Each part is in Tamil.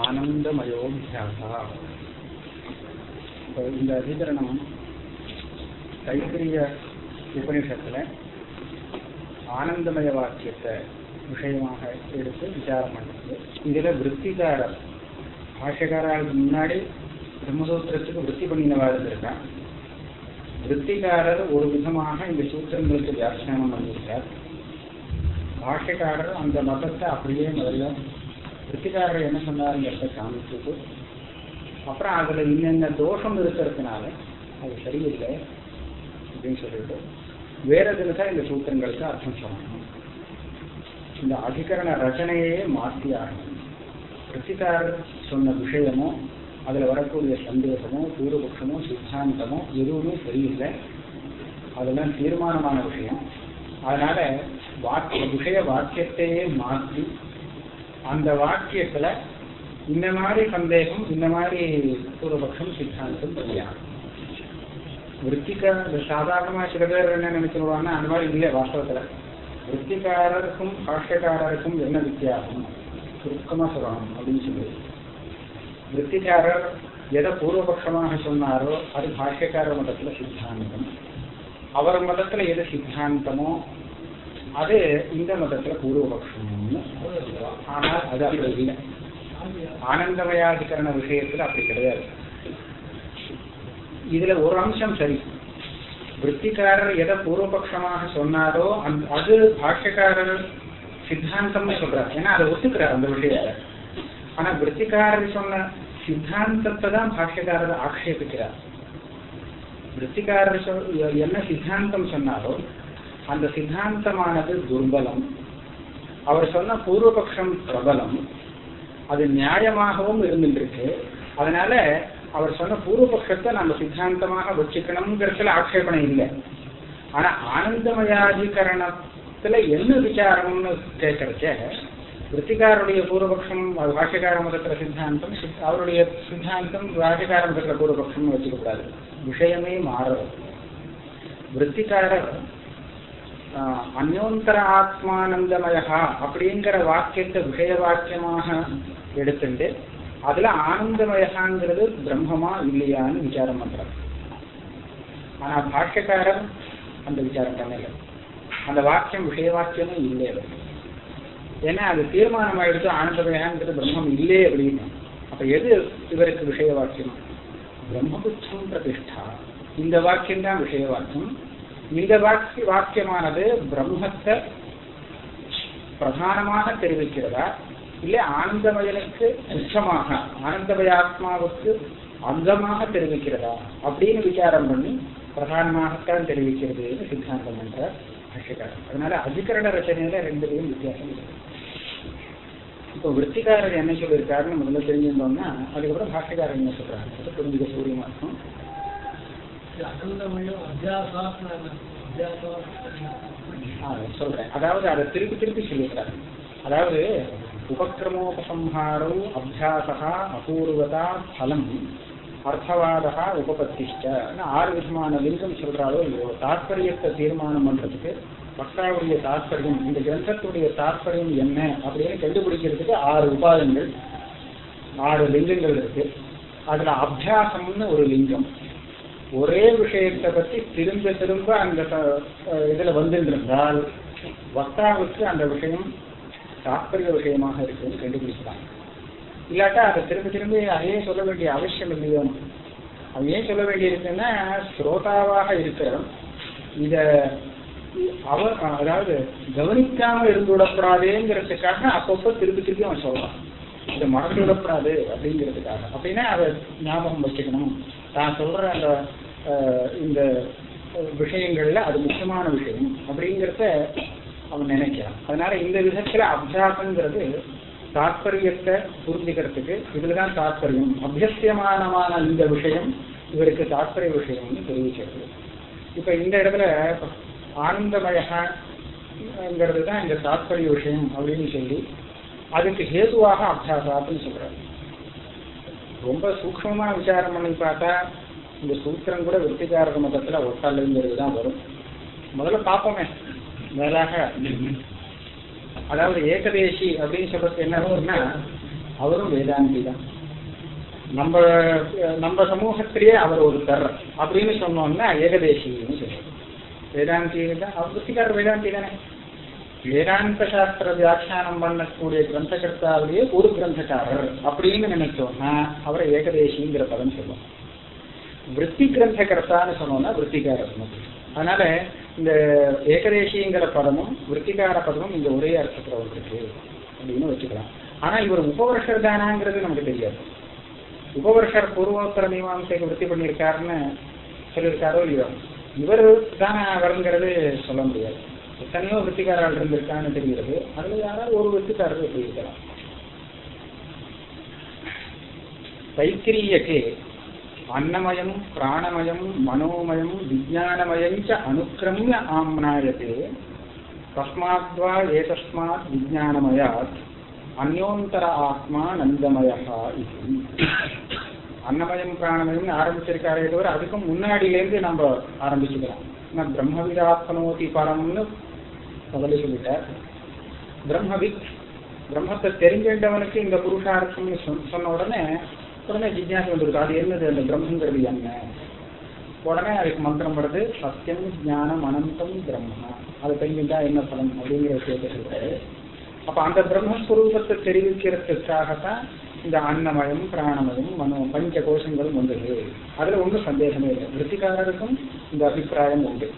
ஆனந்தமயோபியாசா இப்போ இந்த அதிகரணம் தைத்திரிய உபநிஷத்தில் ஆனந்தமய வாக்கியத்தை விஷயமாக எடுத்து விசாரம் பண்ணுறது இதுல விற்பிகாரர் பாஷகாரர்களுக்கு முன்னாடி பிரம்மசூத்திரத்துக்கு விற்பி பண்ணினவா இருந்திருக்கான் விற்பிகாரர் ஒரு விதமாக இந்த சூத்திரங்களுக்கு வியாக்கியானம் பண்ணியிருக்கார். பாஷக்காரர் அந்த மதத்தை அப்படியே முதல்ல விற்பிகாரர் என்ன சொன்னாருங்கிறத காமிச்சுட்டு அப்புறம் அதில் இன்னென்ன தோஷம் இருக்கிறதுனால அது சரியில்லை அப்படின்னு சொல்லிட்டு வேற தான் இந்த சூத்திரங்களுக்கு அர்த்தம் சொல்லணும். இந்த அதிகரண ரச்சனையே மாற்றி ஆகணும் ரித்திகாரர் சொன்ன விஷயமோ அதில் வரக்கூடிய சந்தேகமோ பூர்வபக்ஷமோ சித்தாந்தமோ எதுவுமே சரியில்லை. அதெல்லாம் தீர்மானமான விஷயம். அதனால வாக்கிய விஷய வாக்கியத்தையே மாற்றி அந்த வாக்கியத்துல இந்த மாதிரி சந்தேகம் இந்த மாதிரி பூர்வபக்ஷம் சித்தாந்தம் தெரியாது. விற்பிக்க சாதாரணமா சில பேர் என்ன நினைச்சிருவாங்கன்னா அந்த மாதிரி இல்லை வாஸ்தவத்துல. விற்பிக்காரருக்கும் பாஷ்யக்காரருக்கும் என்ன வித்தியாசம்? சுருக்கமா சொல்லணும் அப்படின்னு சொல்லி. விற்பிக்காரர் எதை பூர்வபக்ஷமாக சொன்னாரோ அது பாஷ்யக்கார மதத்துல சித்தாந்தம். அவர் மதத்துல எது சித்தாந்தமோ அது இந்த மதத்துல பூர்வபக்ஷம்னு ஆனால் அது அப்படி இல்லை ஆனந்தமயாதிகரண விஷயத்துல அப்படி கிடையாது இதுல ஒரு அம்சம் சரி விற்பிக்காரர் எதை பூர்வபக்ஷமாக சொன்னாரோ அந்த அது பாஷ்யக்காரர் சித்தாந்தம்னு சொல்றாரு ஏன்னா அதை ஒத்துக்கிறார் அந்த விஷயத்தை ஆனா விற்பிக்காரர் சொன்ன சித்தாந்தத்தை தான் பாஷ்யக்காரர் ஆக்ஷேபிக்கிறார் விற்பிக்காரர் சொல் என்ன சித்தாந்தம் சொன்னாரோ அந்த சித்தாந்தமானது துர்பலம். அவர் சொன்ன பூர்வபக்ஷம் பிரபலம். அது நியாயமாகவும் இருந்துருக்கு அதனால அவர் சொன்ன பூர்வபக்ஷத்தை நம்ம சித்தாந்தமாக வச்சுக்கணுங்கிறதுல ஆட்சேபணம் இல்லை. ஆனா ஆனந்தமயாதிகரணத்துல என்ன விசாரம்னு கேட்கறச்ச விற்பிகாருடைய பூர்வபக்ஷம் பாஷ்யகார மதத்துல சித்தாந்தம் அவருடைய சித்தாந்தம் பாஷ்யகார மதத்துல பூர்வபக்ஷம் வச்சுக்க கூடாது விஷயமே மாறுறது விற்பிகாரர் அந்யோந்தர ஆத்மானந்தமயா அப்படிங்கிற வாக்கியத்தை விஷய வாக்கியமாக எடுத்துட்டு அதுல ஆனந்தமயகாங்கிறது பிரம்மமா இல்லையான்னு விசாரம் பண்றாரு. ஆனா பாஷ்யக்காரர் அந்த விசாரம் பண்ணல. அந்த வாக்கியம் விஷய வாக்கியமே இல்லை ஏன்னா அது தீர்மானம் ஆயிடுச்சு ஆனந்தமயாங்கிறது பிரம்மம் இல்லையே அப்படின்னு. அப்ப எது இவருக்கு விஷய வாக்கியம் பிரம்மபுத்தம் பிரதிஷ்டா. இந்த வாக்கியம் தான் விஷய வாக்கியம் இந்த வாக்கிய வாக்கியமானது பிரம்மத்தை பிரதானமாக தெரிவிக்கிறதா? இல்லை ஆனந்தமயனுக்கு உச்சமாக ஆனந்தமய ஆத்மாவுக்கு அங்கமாக தெரிவிக்கிறதா? அப்படின்னு விசாரம் பண்ணி பிரதானமாகத்தான் தெரிவிக்கிறது சித்தாந்தம் என்ற பாஷ்யக்காரன் அதனால அதிகரண ரச்சனையில ரெண்டுலையும் வித்தியாசம் இருக்கு. இப்போ விற்பிக்காரர் என்ன சொல்லியிருக்காருன்னு முதல்ல தெரிஞ்சிருந்தோம்னா அதுக்கப்புறம் பாஷ்யக்காரர் என்ன சொல்றாங்க புரிஞ்சுக்க சூரியமா இருக்கும் சொல்றேன். அதாவது அதை திருப்பி திருப்பி சொல்லிக்கிறார் அதாவது உபக்கிரமோபசம்ஹாரோ அபியாசா அபூர்வதா பலம் அர்த்தவாதா உபபத்திஷ்ட. ஆறு விதமான லிங்கம் சொல்றாலோ இல்லையோ? தாற்பயத்தை தீர்மானம் பண்றதுக்கு பக்தாவுடைய தாற்பயம் இந்த கிரந்தத்துடைய தாற்பயம் என்ன அப்படின்னு கண்டுபிடிக்கிறதுக்கு ஆறு உபாயங்கள் ஆறு லிங்கங்கள் இருக்கு. அதுல அபியாசம்னு ஒரு லிங்கம். ஒரே விஷயத்தை பத்தி திரும்ப திரும்ப அந்த இதுல வந்திருந்திருந்தால் வக்தாவுக்கு அந்த விஷயம் தாற்பரிய விஷயமாக இருக்குன்னு கண்டுபிடிக்கலாம் இல்லாட்டா அதை திரும்ப திரும்ப அதையே சொல்ல வேண்டிய அவசியம் இல்லையோ? அவன் ஏன் சொல்ல வேண்டியிருக்குன்னா ஸ்ரோதாவாக இருக்கிறவன் இத அவர் அதாவது கவனிக்காம இருந்து விடப்படாதேங்கிறதுக்காக அப்பப்போ திருப்பி திருப்பி அவன் சொல்றான். இதை மறந்து விடப்படாது அப்படிங்கிறதுக்காக. அப்படின்னா அதை ஞாபகம் வச்சுக்கணும். தான் சொல்ற அந்த இந்த விஷயங்கள்ல அது முக்கியமான விஷயம் அப்படிங்கிறத அவன் நினைக்கிறான். அதனால இந்த விதத்துல அபியாசங்கிறது தாற்பயத்தை புரிஞ்சுக்கிறதுக்கு இதுலதான் தாற்பயம். அபியசியமானமான இந்த விஷயம் இவருக்கு தாற்பய விஷயம்னு தெரிவிக்கிறது. இப்ப இந்த இடத்துல ஆனந்தமயங்கிறது தான் இந்த தாற்பய விஷயம் அப்படின்னு சொல்லி அதுக்கு ஹேதுவாக அபியாசாத்துன்னு சொல்றாரு ரொம்ப சூக்மமா விசாரம் பண்ணி பார்த்தா இந்த சூத்திரம் கூட விற்பிகாரக மதத்துல ஒட்டாளுங்கிறது தான் வரும். முதல்ல பார்ப்போமே மேலாக அதாவது ஏகதேசி அப்படின்னு சொல்றது என்ன வரும்னா அவரும் வேதாந்தி தான் நம்ம நம்ம சமூகத்திலேயே அவர் ஒரு தர் அப்படின்னு சொன்னோம்னா ஏகதேசின்னு சொல்லுவோம் வேதாந்தி தான் அவர் வெற்றிக்காரர் வேதாந்தி தானே வேதாந்த சாஸ்திர வியாக்கியானம் பண்ணக்கூடிய கிரந்தகர்த்தாவிலேயே ஒரு கிரந்தக்காரர் அப்படின்னு நினைச்சோம்னா அவரை ஏகதேசிங்கிற பதம் சொல்லுவோம். விற்பி கிரந்தகர்த்தான்னு சொன்னோம்னா விற்பிக்காரர் அதனால இந்த ஏகதேசிங்கிற பதமும் விற்பிகார பதமும் இந்த ஒரே அர்த்தத்தில் வந்துருக்கு அப்படின்னு வச்சுக்கலாம். ஆனா இவர் உபவர்ஷர் தானாங்கிறது நமக்கு தெரியாது. உபவர்ஷர் பூர்வோத்தர மீமாசைக்கு விற்பி பண்ணியிருக்காருன்னு சொல்லியிருக்காரோ இல்லையோ? இவர் தானே அவருங்கிறது சொல்ல முடியாது. எத்தனையோ வெற்றிக்காரர்கள் இருந்திருக்கான்னு தெரிகிறது. அதுல யாராவது ஒரு வெற்றிக்காரர் எப்படி இருக்கலாம். தைத்திரியக்கே அன்னமயம் பிராணமயம் மனோமயம் விஜயானமயம் ச அனுக்கிரமிய ஆம்னாயத்தே தஸ்மாத்வா ஏதஸ்மாத் விஜயானமயாத் அந்யோந்தர ஆத்மா நந்தமயா இது அன்னமயம் பிராணமயம் ஆரம்பிச்சிருக்காரே தவிர அதுக்கும் முன்னாடியிலேருந்து நம்ம ஆரம்பிச்சுக்கலாம். பிரம்மவிதாத்மனோதி பரம்னு முதல்ல சொல்லிட்டார். பிரம்மவித் பிரம்மத்தை தெரிஞ்சின்றவனுக்கு இந்த புருஷார்த்தம்னு சொன்ன உடனே உடனே ஜிஜ்ஞாசை வந்துருக்கு அது என்னது? அந்த பிரம்மங்கிறது என்ன? உடனே அதுக்கு மந்திரம் வருது சத்தியம் ஞானம் அனந்தம் பிரம்மா. அதை தெரிஞ்சுட்டா என்ன பலம் அப்படிங்கிற விஷயத்தை சொல்றாரு. அப்ப அந்த பிரம்மஸ்வரூபத்தை தெரிவிக்கிறதுக்காகத்தான் இந்த அன்னமயம் பிராணமயம் மனோ பஞ்ச கோஷங்களும் வந்தது. அதுல ஒன்றும் சந்தேகமே இல்லை. விருத்திக்காரருக்கும் இந்த அபிப்பிராயம் உண்டு.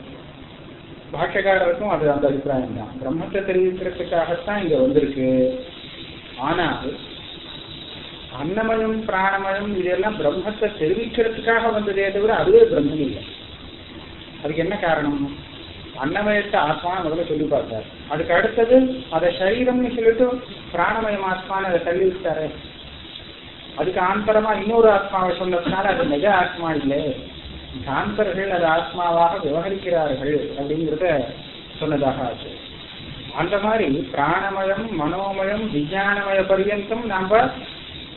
பாஷ்யக்காரருக்கும் அது அந்த அபிப்பிராயம் தான். பிரம்மத்தை தெரிவிக்கிறதுக்காகத்தான் இங்க வந்திருக்கு. ஆனால் அன்னமயம் பிராணமயம் இதெல்லாம் பிரம்மத்தை தெரிவிக்கிறதுக்காக வந்ததே தவிர அதுவே பிரம்மம் இல்லை. அதுக்கு என்ன காரணம்? அன்னமயத்தை ஆத்மா முதல்ல சொல்லி பார்த்தார். அதுக்கு அடுத்தது அதை சரீரம்னு சொல்லிட்டு பிராணமயம் ஆத்மான்னு அதை தள்ளி விட்டாரு. அதுக்கு ஆந்தரமா இன்னொரு ஆத்மாவை சொன்னதுனால அது நிஜ ஆத்மா இல்லை. சாந்தர்கள் அது ஆத்மாவாக விவகரிக்கிறார்கள் அப்படிங்கிறத சொன்னதாக ஆச்சு. அந்த மாதிரி பிராணமயம் மனோமயம் விஜயானமய பரியந்தம் நாம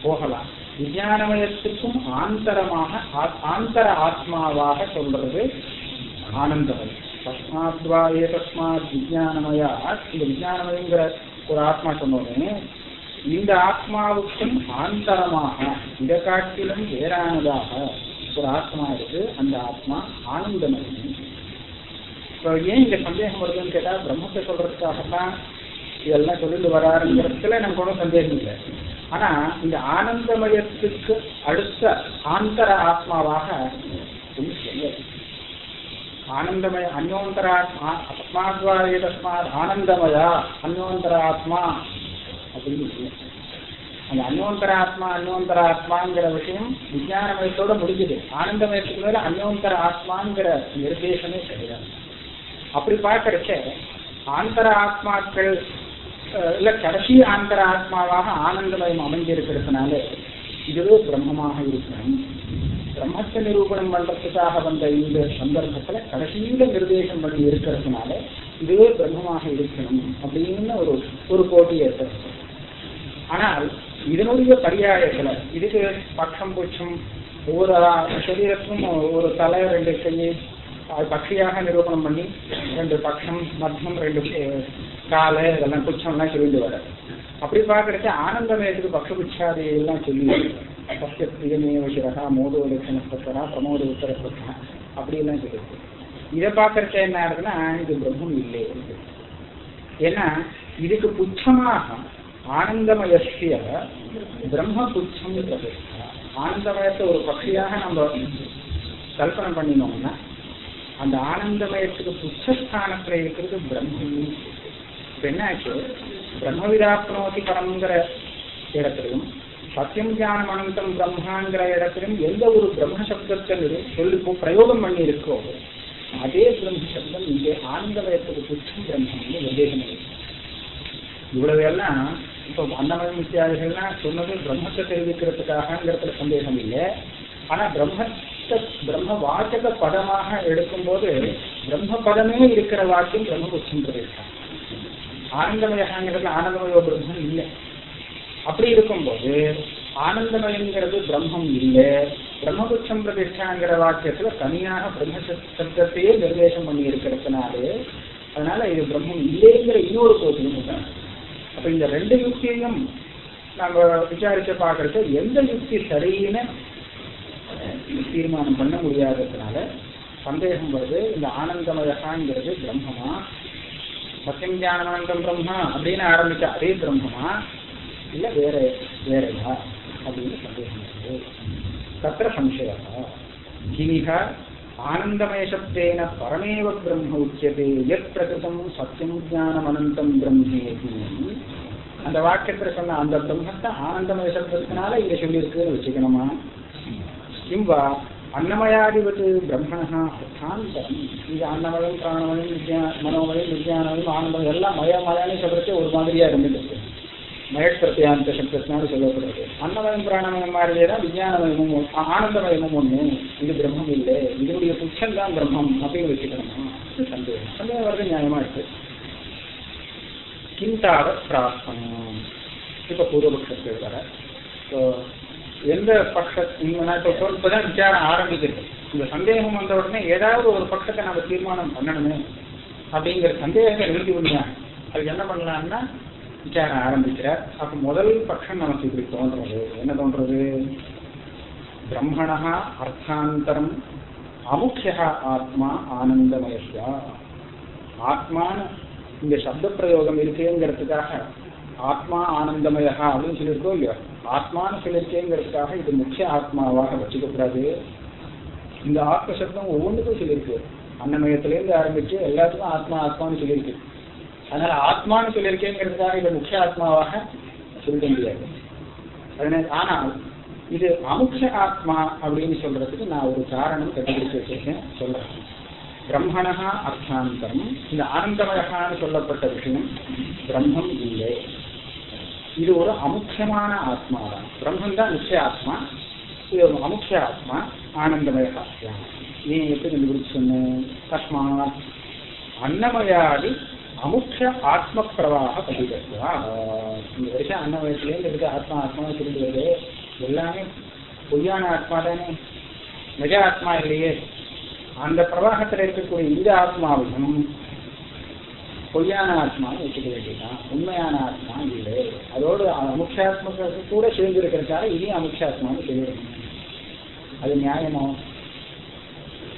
போகலாம். விஜயானமயத்துக்கும் ஆந்தரமாக ஆந்தர ஆத்மாவாக சொல்றது ஆனந்தமயம். தஸ்மாத்வா ஏ தஸ்மாத் விஜயானமயா இந்த விஜயானமயங்கிற ஒரு ஆத்மா சொன்னோடனே இந்த ஆத்மாவுக்கும் ஆந்தரமாக இதை காட்டிலும் வேறானதாக ஒரு ஆத்மா இருக்கு. அந்த ஆத்மா ஆனந்தமயம் இப்போ ஏன் இங்க சந்தேகம் வருதுன்னு கேட்டா பிரம்மத்தை சொல்றதுக்காகத்தான் இதெல்லாம் சொல்லிட்டு வராருங்கிறதுல நமக்கு ஒன்றும் சந்தேகம் இல்லை. ஆனா இந்த ஆனந்தமயத்துக்கு அடுத்த ஆந்தர ஆத்மாவாக ஆனந்தமய அந்யோந்தர ஆத்மா அஸ்மாத்வாரே தஸ்மாத் ஆனந்தமயா அந்யோந்தர ஆத்மா அப்படின்னு அந்த அந்யோந்தர ஆத்மா அந்யோந்தர ஆத்மாங்கிற விஷயம் விஜயானமயத்தோட முடிஞ்சுது. ஆனந்தமயத்துக்கு மேல அந்யோந்தர ஆத்மாங்கிற நிர்தேசமே கிடையாது அப்படி பார்க்கறச்ச ஆந்தர ஆத்மாக்கள் இல்ல கடைசி ஆந்தர ஆத்மாவாக ஆனந்தமயம் அமைஞ்சிருக்கிறதுனால இதுவே பிரம்மமாக இருக்கணும் பிரம்மத்தை நிரூபணம் பண்றதுக்காக வந்த இந்த சந்தர்ப்பத்துல கடைசியில நிர்தேசம் பண்ணி இருக்கிறதுனால இதுவே பிரம்மமாக இருக்கணும் அப்படின்னு ஒரு ஒரு போட்டி ஏற்படுத்தும். ஆனால் இதனுடைய பரியாயத்துல இதுக்கு பக்கம் புச்சம் ஒவ்வொரு சரீரத்துக்கும் ஒரு தலை ரெண்டு கையை பக்ஷியாக நிரூபணம் பண்ணி ரெண்டு பக்ஷம் மத்தம் ரெண்டு காலை இதெல்லாம் குச்சம்லாம் சொல்லிட்டு வர அப்படி பார்க்கறச்ச ஆனந்தமயத்துக்கு பக்ஷபுச்சாதி எல்லாம் சொல்லி சத்திய பிரியமேவ சிரகா மோதோ லட்சணஸ்தரா பிரமோத உத்தரஸ்தரா அப்படியெல்லாம் சொல்லியிருக்கு இதை பார்க்கறச்ச என்ன ஆகுதுன்னா இது பிரம்மம் இல்லை ஏன்னா இதுக்கு புச்சமாக ஆனந்தமயசிய பிரம்மபுச்சம் ஆனந்தமயத்தை ஒரு பக்ஷியாக நம்ம கல்பனை பண்ணினோம்னா அந்த ஆனந்தமயத்துக்கு புச்சஸ்தானத்துல இருக்கிறது பிரம்மம். இப்ப என்னாச்சு? பிரம்மவிதாப்னோதி பரம்ங்கிற இடத்திலும் சத்தியம் ஞானம் அனந்தம் பிரம்மாங்கிற இடத்திலும் எந்த ஒரு பிரம்ம சப்தத்தை சொல்லி பிரயோகம் பண்ணி இருக்கோ அதே பிரம்ம சப்தம் இங்கே ஆனந்தமயத்துக்கு புச்சம் பிரம்மம்னு இருக்கு இவ்வளவு எல்லாம் இப்போ அன்னமயம் இத்தியாதிகள்லாம் சொன்னது பிரம்மத்தை தெரிவிக்கிறதுக்காகங்கிறதுல சந்தேகம் இல்லை ஆனா பிரம்மத்தை பிரம்ம வாச்சக பதமாக எடுக்கும்போது பிரம்ம பதமே இருக்கிற வாக்கியம் பிரம்மபுட்சம் பிரதேசம் ஆனந்தமயங்கிறது ஆனந்தமய பிரம்மம் இல்லை. அப்படி இருக்கும்போது ஆனந்தமயங்கிறது பிரம்மம் இல்லை. பிரம்மபுட்சம் பிரதிஷ்டாங்கிற வாக்கியத்துல தனியாக பிரம்ம சப்தத்தையே நிர்தேசம் பண்ணி இருக்கிறதுனாலே அதனால இது பிரம்மம் இல்லைங்கிற இன்னொரு கோத்திலும் அப்ப இந்த ரெண்டு யுக்தியையும் நம்ம விசாரிச்சு பார்க்கறது எந்த யுக்தி சரின்னு தீர்மானம் பண்ண முடியாததுனால சந்தேகம் வருது இந்த ஆனந்தமயகாங்கிறது பிரம்மமா? சத்தியம் ஞானமானந்தம் பிரம்மா அப்படின்னு ஆரம்பிச்ச அதே பிரம்மமா? இல்ல வேற வேறையா? அப்படின்னு சந்தேகம் வருது. தத்திர சம்சயா கிமிகா ஆனந்தமயசப்தேன பரமேவ பிரம்ம உச்சியதே எத் பிரகிருதம் சத்தியம் ஜானம் அனந்தம் பிரம்மேதி. அந்த வாக்கியத்துல சொன்ன அந்த பிரம்மத்தை ஆனந்தமய சப்தத்தினால இங்க சொல்லியிருக்குன்னு வச்சுக்கணுமா? கிம்பா அன்னமயாதிபத் பிரம்மணா அர்த்தாந்தரம். இது அன்னமயம் பிராணமயம் வித்யா மனோமயம் விஜயானமயம் ஆனந்தம் எல்லாம் மய மயானே சொல்றதே ஒரு மாதிரியா இருந்துட்டு மயப்பிரத்தியாந்த சப்தத்தினால சொல்லப்படுறது அன்னமயம் பிராணமயம் மாதிரியே தான் விஜயானமயமும் ஆனந்தமயமும் ஒண்ணு. இது பிரம்மம் இல்லை இதனுடைய புச்சம் தான் பிரம்மம் அப்படின்னு வச்சுக்கணுமா? சந்தேகம். சந்தேகம் வருது நியாயமா இருக்கு. கிண்டாக பிரார்த்தனம். இப்ப பூர்வபக்ஷத்துக்கு வர. So, எந்த பட்சம் இந்த நான் இப்பதான் விசாரம் ஆரம்பிக்கிறது இந்த சந்தேகம் வந்த உடனே ஏதாவது ஒரு பட்சத்தை நம்ம தீர்மானம் பண்ணணுமே அப்படிங்கிற சந்தேகத்தை எழுதி விடுங்க அதுக்கு என்ன பண்ணலாம்னா விசாரம் ஆரம்பிக்கிறார். அப்ப முதல் பட்சம் நமக்கு இப்படி தோன்றது. என்ன தோன்றது? பிரம்மணா அர்த்தாந்தரம் அமுக்கியா ஆத்மா ஆனந்தமயஸ்யா ஆத்மான இந்த சப்த பிரயோகம் இருக்குங்கிறதுக்காக ஆத்மா ஆனந்தமயா அப்படின்னு சொல்லியிருக்கோம் இல்லையா? ஆத்மான்னு சொல்லியிருக்கேங்கிறதுக்காக இது முக்கிய ஆத்மாவாக வச்சுக்கக்கூடாது. இந்த ஆத்ம சப்தம் ஒவ்வொன்றுக்கும் சொல்லியிருக்கு. அன்னமயத்திலேருந்து ஆரம்பிச்சு எல்லாத்துக்கும் ஆத்மா ஆத்மான்னு சொல்லியிருக்கு. அதனால ஆத்மான்னு சொல்லியிருக்கேங்கிறதுக்காக இதை முக்கிய ஆத்மாவாக சொல்ல முடியாது. அதனால ஆனால் இது அமுக்ஷ ஆத்மா அப்படின்னு சொல்றதுக்கு நான் ஒரு காரணம் கண்டுபிடிச்சு வச்சிருக்கேன் சொல்றேன். பிரம்மணா அர்த்தாந்தரம். இந்த ஆனந்தமயகான்னு சொல்லப்பட்ட விஷயம் பிரம்மம் இல்லை. இது ஒரு அமுக்கியமான ஆத்மா. தான் பிரம்மன் தான் நிச்சய ஆத்மா. இது ஒரு அமுக்கிய ஆத்மா ஆனந்தமய ஆத்மா நீ எப்படி கண்டுபிடிச்சு சொன்ன? தஸ்மாத் அன்னமயாடி அமுக்கிய ஆத்ம பிரவாக பதிவா இந்த வருஷம் அன்னமயத்திலேருந்து இருக்க ஆத்மா ஆத்மா திரும்பி வருது எல்லாமே பொய்யான ஆத்மா தானே. நிஜ ஆத்மா இல்லையே. அந்த பிரவாகத்தில் இருக்கக்கூடிய இந்த ஆத்மாவையும் பொய்யான ஆத்மான்னு வச்சுக்க வேண்டியதுதான். உண்மையான ஆத்மா இல்லை. அதோடு அமுக்கியாத்மக்கு கூட சேர்ந்து இருக்கிறதுக்காக இதையும் அமுக்கியாத்மான்னு சொல்லணும் அது நியாயமோ?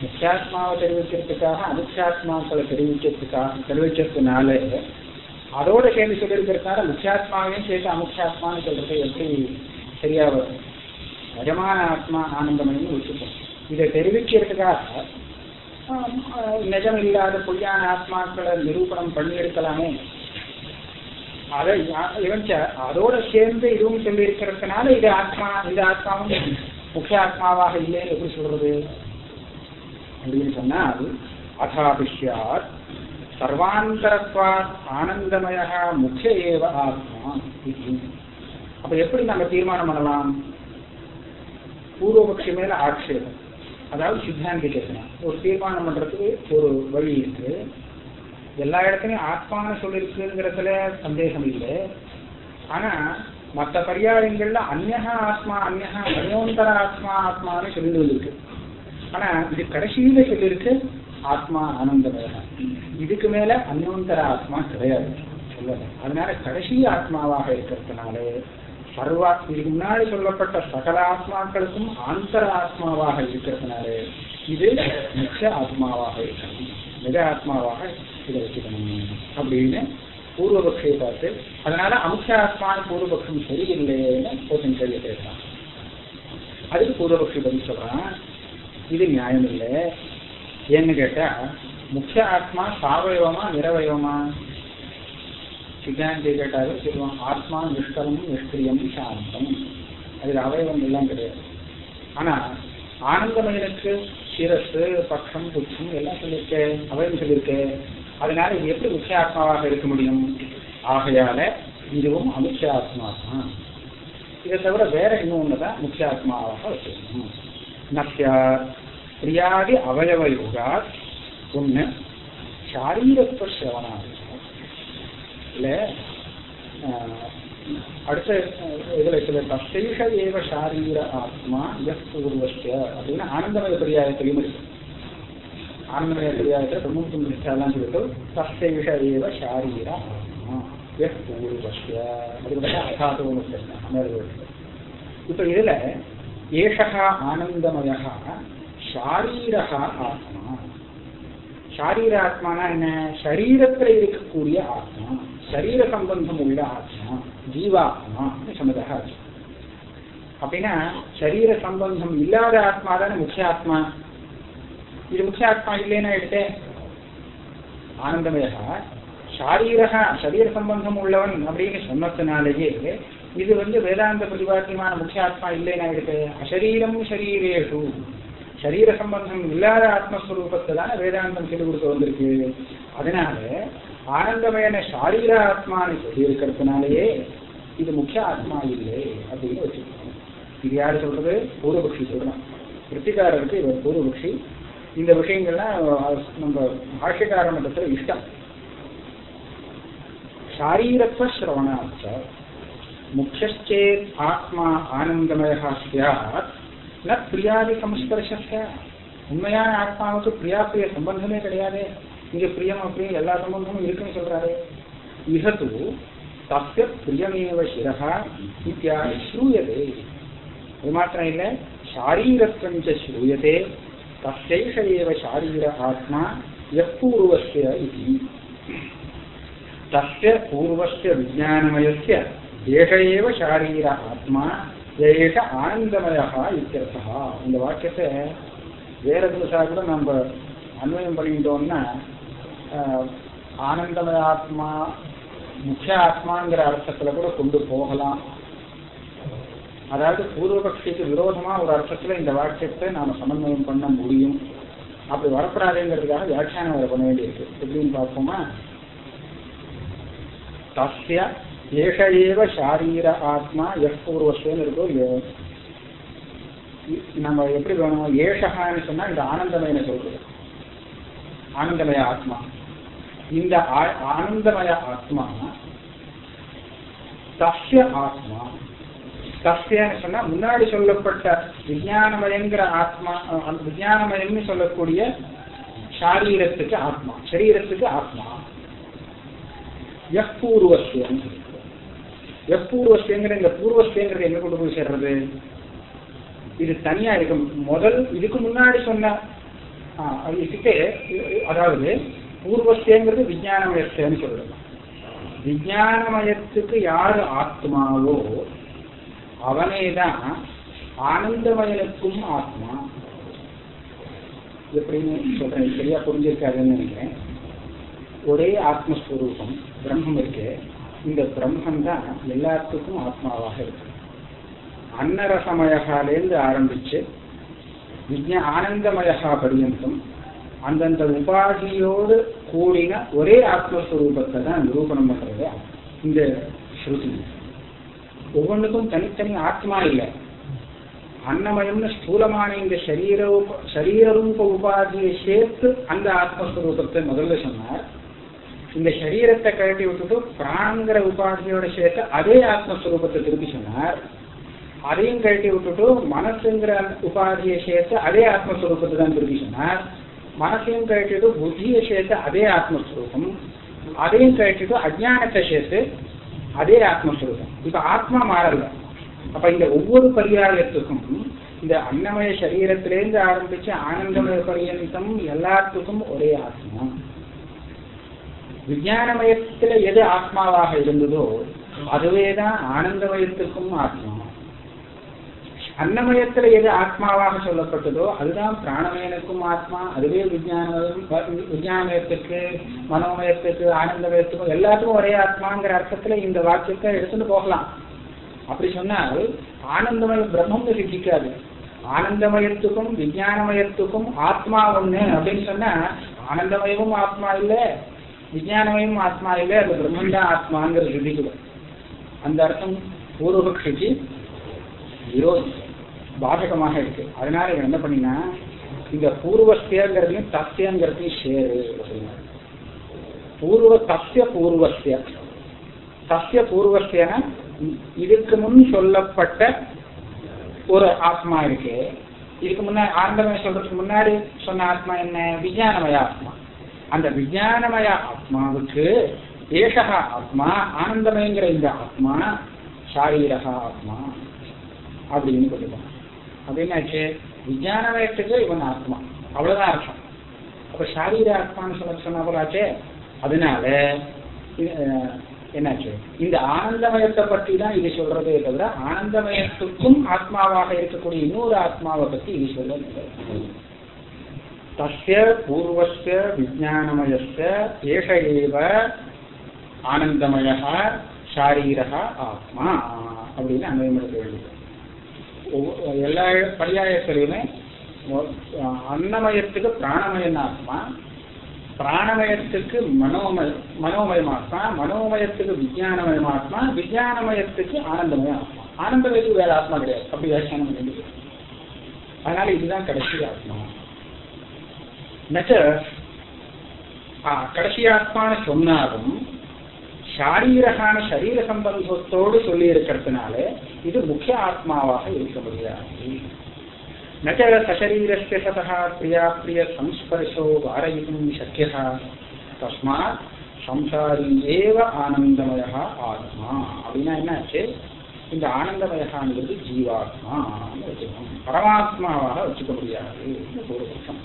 முக்கியாத்மாவை தெரிவிக்கிறதுக்காக அனுஷாத்மாக்களை தெரிவிக்கிறதுக்காக தெரிவிக்கிறதுனால அதோட சேர்ந்து சொல்லியிருக்கிறதுனால முக்கியாத்மாவையும் சேர்த்து அமுக்ஷாத்மான்னு சொல்றது எப்படி சரியா வரும்? நிஜமான ஆத்மா ஆனந்தமயம்னு வச்சுப்போம் இதை தெரிவிக்கிறதுக்காக நிஜம் இல்லாத பொய்யான ஆத்மாக்களை நிரூபணம் பண்ணி எடுக்கலாமே அதை இவன் அதோட சேர்ந்து இதுவும் சொல்லி இருக்கிறதுனால இது ஆத்மா இந்த ஆத்மாவும் முக்கிய ஆத்மாவாக இல்லைன்னு எப்படி சொல்றது? அப்படின்னு சொன்னால் அதாபிஷ்யாத் சர்வாந்தரத்வா ஆனந்தமயா முக்கிய ஏவ ஆத்மா இது. அப்ப எப்படி நாங்க தீர்மானம் பண்ணலாம்? பூர்வபக்ஷி மேல ஆட்சேபம். அதாவது சித்தாந்தி கேட்கலாம் ஒரு தீர்மானம் பண்றதுக்கு ஒரு வழி இருக்கு. எல்லா இடத்துலையும் ஆத்மான்னு சொல்லியிருக்குங்கிறதுல சந்தேகம் இல்லை. ஆனா மற்ற பரியாயங்கள்ல அந்நகா ஆத்மா அந்நகா மனியோந்தர ஆத்மா ஆத்மான்னு சொல்லி இருக்கு ஆனா இது கடைசியில சொல்லியிருக்கு ஆத்மா ஆனந்தமயம் இதுக்கு மேல அந்யோந்தர ஆத்மா கிடையாது. சொல்லல அதனால கடைசி ஆத்மாவாக இருக்கிறதுனால சர்வா இதுக்கு முன்னாடி சொல்லப்பட்ட சகல ஆத்மாக்களுக்கும் ஆந்தர ஆத்மாவாக இருக்கிறதுனால இது முக்கிய ஆத்மாவாக இருக்கணும் நிஜ ஆத்மாவாக இதை வச்சுக்கணும் அப்படின்னு பூர்வபக்ஷை பார்த்து அதனால அமுக்கிய ஆத்மான பூர்வபக்ஷம் சரியில்லைன்னு போட்டின் கேள்வி கேட்கலாம் அதுக்கு பூர்வபக்ஷி பதில் சொல்றான் இது நியாயம் இல்லை. ஏன்னு கேட்டா முக்கிய ஆத்மா சாவயவமா நிறவயவமா சித்தாந்தி கேட்டாலும் சொல்லுவான் ஆத்மா நிஷ்கலம் நிஷ்கிரியம் சாந்தம் அதில் அவயவம் எல்லாம் கிடையாது. ஆனா ஆனந்தமயனுக்கு சிரசு பக்கம் புச்சம் எல்லாம் சொல்லியிருக்கே அவயம் சொல்லியிருக்கே. அதனால இது எப்படி முக்கிய ஆத்மாவாக இருக்க முடியும்? ஆகையால இதுவும் அமுக்கிய ஆத்மா தான். இதை தவிர வேற இன்னொன்னுதான் முக்கிய ஆத்மாவாக வச்சிருக்கணும். நப்யா பிரியாதி அவயவ யோகா. ஒண்ணு சாரீரத்துவ சிரவணம் இல்ல அடுத்த அஹ், இதுல சில தசைஷ ஏவ சாரீர ஆத்மா எஸ் பூர்வஸ்ய அப்படின்னு ஆனந்தமய பிரியாயத்திலையும் இருக்கு. ஆனந்தமய பிரியாயத்தில் தொண்ணூத்தி நிஷ்டாலாம் சொல்லிட்டு தசைஷ ஏவ சாரீர ஆத்மா எஸ் பூர்வஸ்ய அப்படின்னு பதிலா அசாதோன்னு சொல்லலாம் இப்ப இதுல ஏஷகா ஆனந்தமயா ஷாரீரக ஆத்மா ஷாரீர ஆத்மானா என்ன? சரீரத்துல இருக்கக்கூடிய ஆத்மா சரீர சம்பந்தம் உள்ள ஆத்மா ஜீவாத்மா சமதாக அப்படின்னா சரீர சம்பந்தம் இல்லாத ஆத்மா தானே முக்கிய ஆத்மா? இது முக்கிய ஆத்மா இல்லைன்னா எடுத்தேன் ஆனந்தமயா ஷாரீரக சரீர சம்பந்தம் உள்ளவன் அப்படின்னு சொன்னதுனாலேயே இது வந்து வேதாந்த பிரதிபாத்தியமான முக்கிய ஆத்மா இல்லைன்னா எடுத்து அசரீரம் சரீரேஷு சரீர சம்பந்தம் இல்லாத ஆத்மஸ்வரூபத்தை தான் வேதாந்தம் சொல்லி கொடுத்து வந்திருக்கு. அதனால ஆனந்தமயன சாரீர ஆத்மான்னு சொல்லி இருக்கிறதுனாலயே இது முக்கிய ஆத்மா இல்லை அப்படின்னு வச்சுக்கணும் இது யாரு சொல்றது? பூர்வபக்ஷி சொல்றான். கிருத்திகாரருக்கு இவர் பூர்வபக்ஷி. இந்த விஷயங்கள்லாம் நம்ம பாஷ்யக்கார மட்டத்தில் இஷ்டம். சாரீரத்வ சிரவணாச்ச முக்கியச்சேத் ஆத்மா ஆனந்தமய சாத் ந பிரியாதி சம்ஸ்பர்ஷ உண்மையான ஆத்மாவுக்கு பிரியா பிரிய சம்பந்தமே கிடையாது இங்க பிரியம் அப்படியும் எல்லா சம்பந்தமும் இருக்குன்னு சொல்றாரு இகத்து தஸ்ய பிரியமேவ சிரகா இத்தியாதி ஸ்ரூயதே அது மாத்திரம் இல்லை சாரீரத்வஞ்ச ஸ்ரூயதே தஸ்யைஷ ஏவ சாரீர ஆத்மா எப்பூர்வஸ்ய இது தஸ்ய பூர்வஸ்ய விஜயானமயஸ்ய ஏஷ ஏவ ஷாரீர ஆத்மா ஏஷ ஆனந்தமயா இத்தியர்த்தா இந்த வாக்கியத்தை வேற திசா கூட நம்ம அன்வயம் பண்ணிட்டோம்னா ஆனந்தமய ஆத்மா முக்கிய ஆத்மாங்கிற அர்த்தத்துல கூட கொண்டு போகலாம். அதாவது பூர்வபக்ஷிக்கு விரோதமா ஒரு அர்த்தத்துல இந்த வாக்கியத்தை நாம சமன்வயம் பண்ண முடியும். அப்படி வரப்படாதுங்கிறதுக்காக வியாக்கியானம் பண்ண வேண்டியிருக்கு. எப்படின்னு பார்ப்போமா? தஸ்ய ஏஷ ஏவ சாரீர ஆத்மா எஸ் இருக்கோ இல்லையோ நம்ம எப்படி வேணும்? ஏஷகான்னு சொன்னா இந்த ஆனந்தமயனை சொல்றது. ஆனந்தமய ஆத்மா. இந்த ஆனந்தமய ஆத்மா தஸ்ய ஆத்மா. தஸ்யன்னு சொன்னா முன்னாடி சொல்லப்பட்ட விஜயானமயங்கிற ஆத்மா அந்த விஜயானமயம்னு சொல்லக்கூடிய சாரீரத்துக்கு ஆத்மா சரீரத்துக்கு ஆத்மா. எப்பூர்வஸ்யம் எப்பூர்வஸ்தேங்கிற இந்த பூர்வஸ்தேங்கிறது எங்க கொண்டு போய் சேர்றது? இது தனியா இருக்கு. முதல் இதுக்கு முன்னாடி சொன்ன இதுக்கு அதாவது பூர்வஸ்தேங்கிறது விஜயானமயத்தேன்னு சொல்றது விஜயானமயத்துக்கு யாரு ஆத்மாவோ அவனே தான் ஆனந்தமயனுக்கும் ஆத்மா. எப்படின்னு சொல்றேன்? சரியா புரிஞ்சிருக்காதுன்னு நினைக்கிறேன். ஒரே ஆத்மஸ்வரூபம் பிரம்மம் இருக்கு. இந்த பிரம்மன் தான் எல்லாத்துக்கும் ஆத்மாவாக இருக்கு. அன்னரசமயகாலேருந்து ஆரம்பிச்சு விஜய ஆனந்தமயகா பரியந்தம் அந்தந்த உபாதியோடு கூடின ஒரே ஆத்மஸ்வரூபத்தை தான் நிரூபணம் பண்றது இந்த ஸ்ருதி. ஒவ்வொன்றுக்கும் தனித்தனி ஆத்மா இல்லை. அன்னமயம்னு ஸ்தூலமான இந்த சரீர சரீரரூப உபாதியை சேர்த்து அந்த ஆத்மஸ்வரூபத்தை முதல்ல சொன்னார். இந்த சரீரத்தை கழட்டி விட்டுட்டு பிராணங்கிற உபாதியோட சேர்த்து அதே ஆத்மஸ்வரூபத்தை திருப்பி சொன்னார். அதையும் கழட்டி விட்டுட்டு மனசுங்கிற உபாதியை சேர்த்து அதே ஆத்மஸ்வரூபத்தை தான் திருப்பி சொன்னார். மனசையும் கழட்டிட்டு புத்தியை சேர்த்து அதே ஆத்மஸ்வரூபம். அதையும் கழட்டிட்டு அஜானத்தை சேர்த்து அதே ஆத்மஸ்வரூபம். இப்ப ஆத்மா மாறல. அப்ப இந்த ஒவ்வொரு பரியாயத்துக்கும் இந்த அன்னமய சரீரத்திலேருந்து ஆரம்பிச்சு ஆனந்தமய பரியந்தம் எல்லாத்துக்கும் ஒரே ஆத்மா. விஜயானமயத்துல எது ஆத்மாவாக இருந்ததோ அதுவேதான் ஆனந்தமயத்துக்கும் ஆத்மா. அன்னமயத்துல எது ஆத்மாவாக சொல்லப்பட்டதோ அதுதான் பிராணமயனுக்கும் ஆத்மா அதுவே விஜயானமயம் விஜயானமயத்துக்கு மனோமயத்துக்கு ஆனந்தமயத்துக்கும் எல்லாத்துக்கும் ஒரே ஆத்மாங்கிற அர்த்தத்துல இந்த வாக்கியத்தை எடுத்துட்டு போகலாம். அப்படி சொன்னால் ஆனந்தமய பிரம்மம்னு சித்திக்காது. ஆனந்தமயத்துக்கும் விஜயானமயத்துக்கும் ஆத்மா ஒண்ணு அப்படின்னு சொன்னா ஆனந்தமயமும் ஆத்மா இல்லை. விஜயானமயம் ஆத்மா இல்லை அது பிரம்மன் ஆத்மாங்கிற ஆத்மாங்கிறது அந்த அர்த்தம் பூர்வபக்ஷிக்கு விரோதி பாதகமாக இருக்கு அதனால இவன் என்ன பண்ணினா இந்த பூர்வஸ்தியங்கிறதையும் தத்தியங்கிறதையும் சேரு அப்படின்னாரு பூர்வ தத்திய பூர்வஸ்திய தஸ்ய பூர்வஸ்தியன இதுக்கு முன் சொல்லப்பட்ட ஒரு ஆத்மா இருக்கு இதுக்கு முன்னாடி ஆனந்தமய சொல்றதுக்கு முன்னாடி சொன்ன ஆத்மா என்ன விஜயானமய ஆத்மா அந்த விஜயானமய ஆத்மாவுக்கு ஏஷா ஆத்மா ஆனந்தமயங்கிற இந்த ஆத்மா ஷாரீரகா ஆத்மா அப்படின்னு சொல்லுவான் அது என்னாச்சு? விஜயானமயத்துக்கு இவன் ஆத்மா. அவ்வளவுதான் அர்த்தம். அப்ப ஷாரீர ஆத்மான்னு சொல்ல சொன்ன போலாச்சே? அதனால என்னாச்சு? இந்த ஆனந்தமயத்தை பற்றி தான் இது சொல்றதே தவிர ஆனந்தமயத்துக்கும் ஆத்மாவாக இருக்கக்கூடிய இன்னொரு ஆத்மாவை பத்தி இது சொல்லவில்லை தஸ்ய பூர்வஸ்ய விஜயானமயஸ்ய ஏஷ ஏவ ஆனந்தமய சாரீரக ஆத்மா அப்படின்னு அன்வயப்படுத்த வேண்டியது எல்லா பரியாயத்திலையுமே அன்னமயத்துக்கு பிராணமயன் ஆத்மா பிராணமயத்துக்கு மனோமய மனோமயமாத்மா மனோமயத்துக்கு விஜயானமயமாத்மா விஜயானமயத்துக்கு ஆனந்தமய ஆத்மா. ஆனந்தமயத்துக்கு வேற ஆத்மா கிடையாது. அப்படி வியாக்கியானம் அதனால இதுதான் கடைசி ஆத்மா. நச்ச கடைசி ஆத்மான சொன்னாலும் சாரீரகான சரீர சம்பந்தத்தோடு சொல்லி இருக்கிறதுனால இது முக்கிய ஆத்மாவாக இருக்க முடியாது நச்ச சசரீரஸ்ய சதா பிரியா பிரிய சம்ஸ்பர்ஷோ வாரயிக்கும் சக்கியா தஸ்மாத் சம்சாரி ஏவ ஆனந்தமய ஆத்மா. அப்படின்னா என்ன ஆச்சு? இந்த ஆனந்தமயகாங்கிறது ஜீவாத்மா. வச்சுக்கணும் பரமாத்மாவாக வச்சுக்க முடியாது பூர்வபட்சம்